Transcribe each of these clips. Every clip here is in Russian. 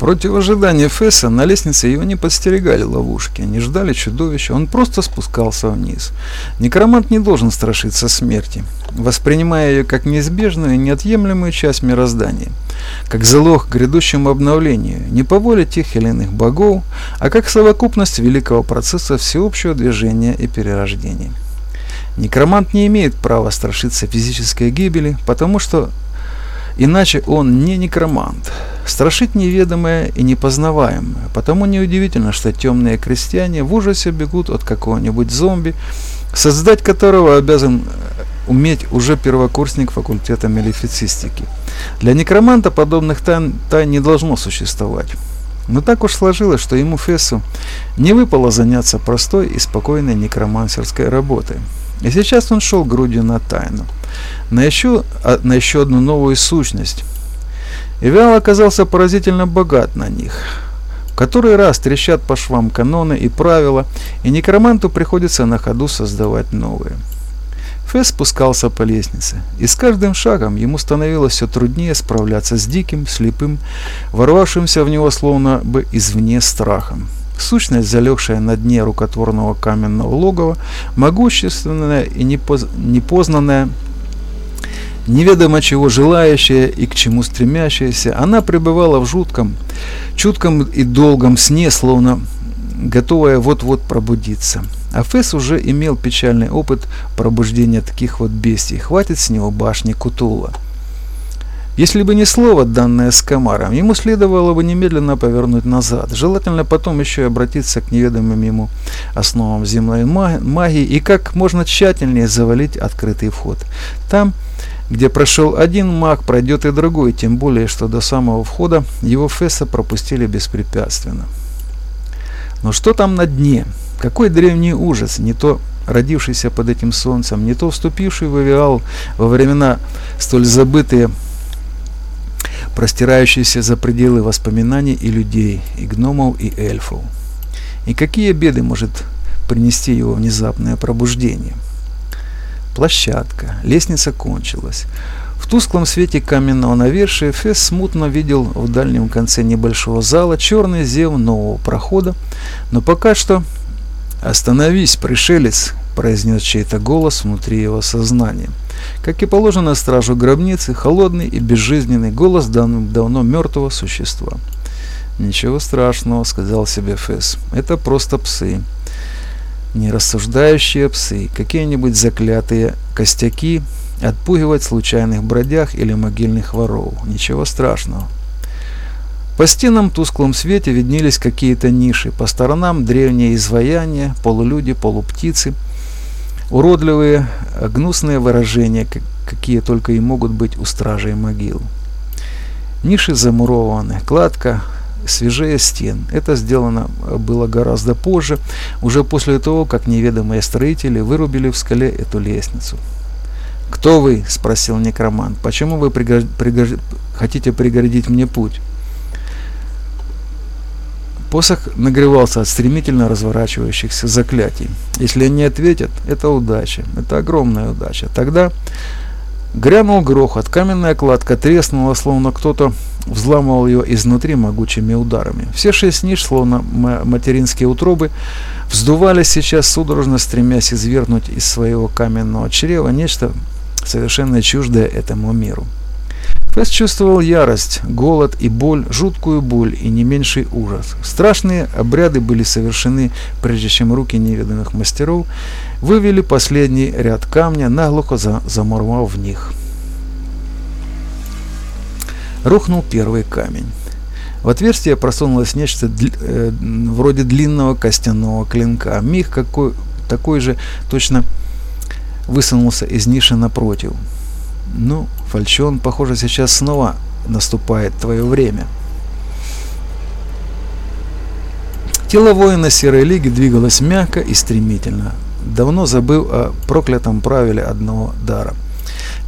Против ожидания Фесса на лестнице его не подстерегали ловушки, не ждали чудовища, он просто спускался вниз. Некромант не должен страшиться смерти, воспринимая ее как неизбежную и неотъемлемую часть мироздания, как залог к грядущему обновлению, не по воле тех или иных богов, а как совокупность великого процесса всеобщего движения и перерождения. Некромант не имеет права страшиться физической гибели, потому что Иначе он не некромант. Страшит неведомое и непознаваемое. Потому неудивительно, что темные крестьяне в ужасе бегут от какого-нибудь зомби, создать которого обязан э, уметь уже первокурсник факультета мелифицистики. Для некроманта подобных тайн, тайн не должно существовать. Но так уж сложилось, что ему Фессу не выпало заняться простой и спокойной некромансерской работой. И сейчас он шел грудью на тайну на еще, на еще одну новую сущность. Ивиал оказался поразительно богат на них. В который раз трещат по швам каноны и правила, и некроманту приходится на ходу создавать новые. Фесс спускался по лестнице, и с каждым шагом ему становилось все труднее справляться с диким, слепым, ворвавшимся в него словно бы извне страхом. Сущность, залегшая на дне рукотворного каменного логова, могущественная и непоз... непознанная, неведомо чего желающая и к чему стремящаяся, она пребывала в жутком, чутком и долгом сне, словно готовая вот-вот пробудиться. А Фесс уже имел печальный опыт пробуждения таких вот бестий. Хватит с него башни Кутула. Если бы не слово, данное с комаром, ему следовало бы немедленно повернуть назад. Желательно потом еще и обратиться к неведомым ему основам земной магии и как можно тщательнее завалить открытый вход. Там, где прошел один маг, пройдет и другой, тем более, что до самого входа его Фесса пропустили беспрепятственно. Но что там на дне? Какой древний ужас, не то родившийся под этим солнцем, не то вступивший в Авиал во времена столь забытые, простирающиеся за пределы воспоминаний и людей, и гномов, и эльфов. И какие беды может принести его внезапное пробуждение? Площадка. Лестница кончилась. В тусклом свете каменного навершия Фесс смутно видел в дальнем конце небольшого зала черный зев нового прохода, но пока что «Остановись, пришелец!» – произнес чей-то голос внутри его сознания. Как и положено стражу гробницы, холодный и безжизненный голос давным давно мертвого существа. «Ничего страшного», – сказал себе Фесс, – «это просто псы» нерассуждающие псы, какие-нибудь заклятые костяки, отпугивать случайных бродяг или могильных воров. Ничего страшного. По стенам в тусклом свете виднелись какие-то ниши, по сторонам древние изваяния, полулюди, полуптицы, уродливые, гнусные выражения, какие только и могут быть у стражей могил. Ниши замурованы, кладка свежее стен. Это сделано э, было гораздо позже, уже после того, как неведомые строители вырубили в скале эту лестницу. «Кто вы?» – спросил некромант. «Почему вы пригож... Пригож... хотите пригородить мне путь?» Посох нагревался от стремительно разворачивающихся заклятий. Если они ответят, это удача, это огромная удача. Тогда грянул грохот, каменная кладка треснула, словно кто-то взламывал ее изнутри могучими ударами. Все шесть ниш, словно материнские утробы, вздувались сейчас судорожно, стремясь извергнуть из своего каменного чрева нечто совершенно чуждое этому миру. Фесс чувствовал ярость, голод и боль, жуткую боль и не меньший ужас. Страшные обряды были совершены, прежде чем руки неведомых мастеров вывели последний ряд камня, наглухо заморвав в них рухнул первый камень. В отверстие просунулось нечто дли, э, вроде длинного костяного клинка. Миг какой, такой же точно высунулся из ниши напротив. Ну, Фальчон, похоже, сейчас снова наступает твое время. Тело воина Серой Лиги двигалось мягко и стремительно, давно забыв о проклятом правиле одного дара –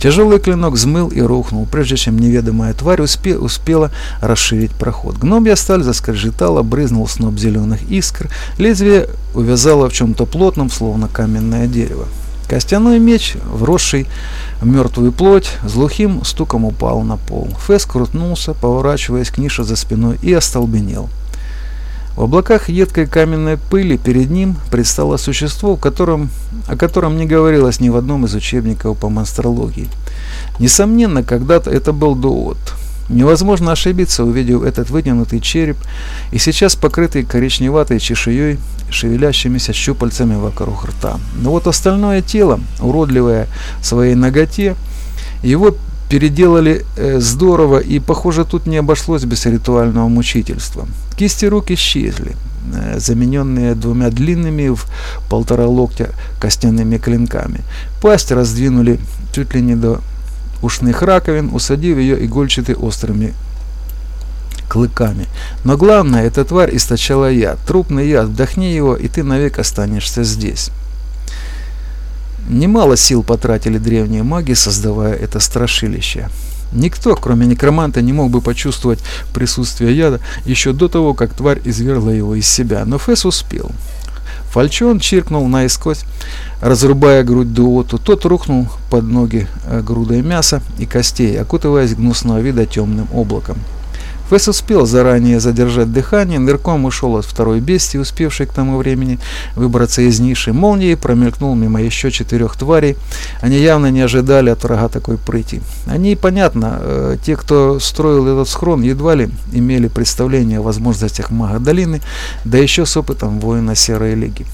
Тяжелый клинок взмыл и рухнул, прежде чем неведомая тварь успе успела расширить проход. Гномья сталь заскрежетала, брызнул сноп зеленых искр, лезвие увязало в чем-то плотном, словно каменное дерево. Костяной меч, вросший в мертвую плоть, с глухим стуком упал на пол. Фэс крутнулся, поворачиваясь к нише за спиной, и остолбенел. В облаках едкой каменной пыли перед ним предстало существо, котором, о котором не говорилось ни в одном из учебников по монстрологии. Несомненно, когда-то это был Дуот. Невозможно ошибиться, увидев этот вытянутый череп и сейчас покрытый коричневатой чешуей, шевелящимися щупальцами вокруг рта. Но вот остальное тело, уродливое своей ноготе, его переделали э, здорово, и, похоже, тут не обошлось без ритуального мучительства. Кисти рук исчезли, э, замененные двумя длинными в полтора локтя костяными клинками. Пасть раздвинули чуть ли не до ушных раковин, усадив ее игольчатой острыми клыками. Но главное, эта тварь источала яд, трупный яд, вдохни его, и ты навек останешься здесь. Немало сил потратили древние маги, создавая это страшилище. Никто, кроме некроманта, не мог бы почувствовать присутствие яда еще до того, как тварь извергла его из себя, но Фесс успел. Фальчон чиркнул наискось, разрубая грудь дуоту. Тот рухнул под ноги э, грудой мяса и костей, окутываясь гнусного вида темным облаком. Фесс успел заранее задержать дыхание, нырком ушел от второй бестии, успевшей к тому времени выбраться из ниши. Молнией промелькнул мимо еще четырех тварей. Они явно не ожидали от врага такой прыти. Они, понятно, э, те, кто строил этот схрон, едва ли имели представление о возможностях мага долины, да еще с опытом воина Серой Лиги.